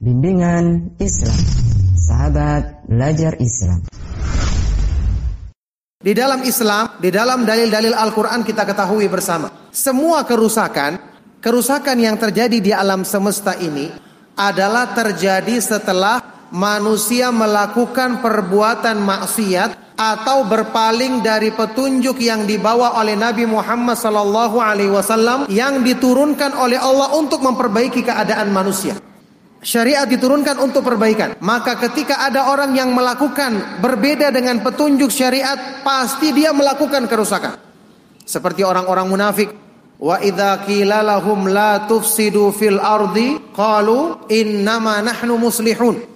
Bimbingan Islam. Sahabat belajar Islam. Di dalam Islam, di dalam dalil-dalil Al-Quran kita ketahui bersama. Semua kerusakan, kerusakan yang terjadi di alam semesta ini Adalah terjadi setelah manusia melakukan perbuatan maksiat atau berpaling dari petunjuk yang dibawa oleh Nabi Muhammad wasallam yang diturunkan oleh Allah untuk memperbaiki keadaan manusia. Syariat diturunkan untuk perbaikan. Maka ketika ada orang yang melakukan berbeda dengan petunjuk syariat, pasti dia melakukan kerusakan. Seperti orang-orang munafik. Wa idza qila lahum la tufsidu fil ardi qalu innama nahnu muslihun.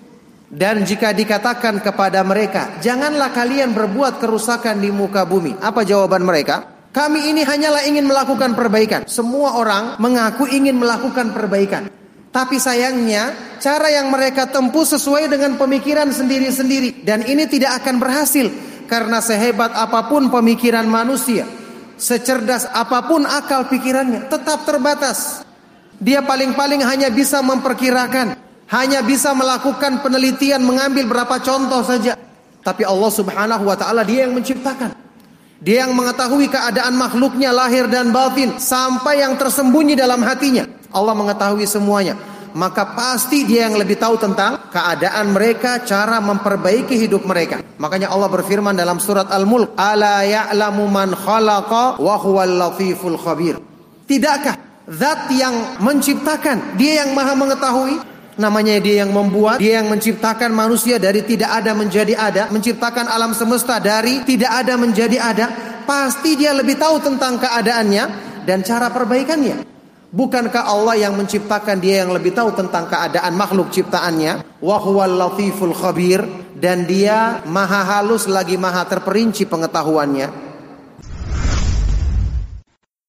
Dan jika dikatakan kepada mereka, janganlah kalian berbuat kerusakan di muka bumi. Apa jawaban mereka? Kami ini hanyalah ingin melakukan perbaikan. Semua orang mengaku ingin melakukan perbaikan. Tapi sayangnya, cara yang mereka tempuh sesuai dengan pemikiran sendiri-sendiri. Dan ini tidak akan berhasil. Karena sehebat apa pun pemikiran manusia, secerdas apa pun akal pikirannya, tetap terbatas. Dia paling-paling hanya bisa memperkirakan hanya bisa melakukan penelitian mengambil berapa contoh saja. Tapi Allah Subhanahu wa taala dia yang menciptakan. Dia yang mengetahui keadaan makhluknya lahir dan batin sampai yang tersembunyi dalam hatinya. Allah mengetahui semuanya. Maka pasti dia yang lebih tahu tentang keadaan mereka, cara memperbaiki hidup mereka. Makanya Allah berfirman dalam surat Al-Mulk, "Ala ya'lamu man khalaqa wa huwal latiful khabir." Tidakkah zat yang menciptakan, dia yang maha mengetahui, Namanya dia yang membuat, dia yang menciptakan manusia dari tidak ada menjadi ada, menciptakan alam semesta dari tidak ada menjadi ada. Pasti dia lebih tahu tentang keadaannya dan cara perbaikannya. Bukankah Allah yang menciptakan dia yang lebih tahu tentang keadaan makhluk ciptaannya? Wa latiful khabir dan dia maha halus lagi maha terperinci pengetahuannya.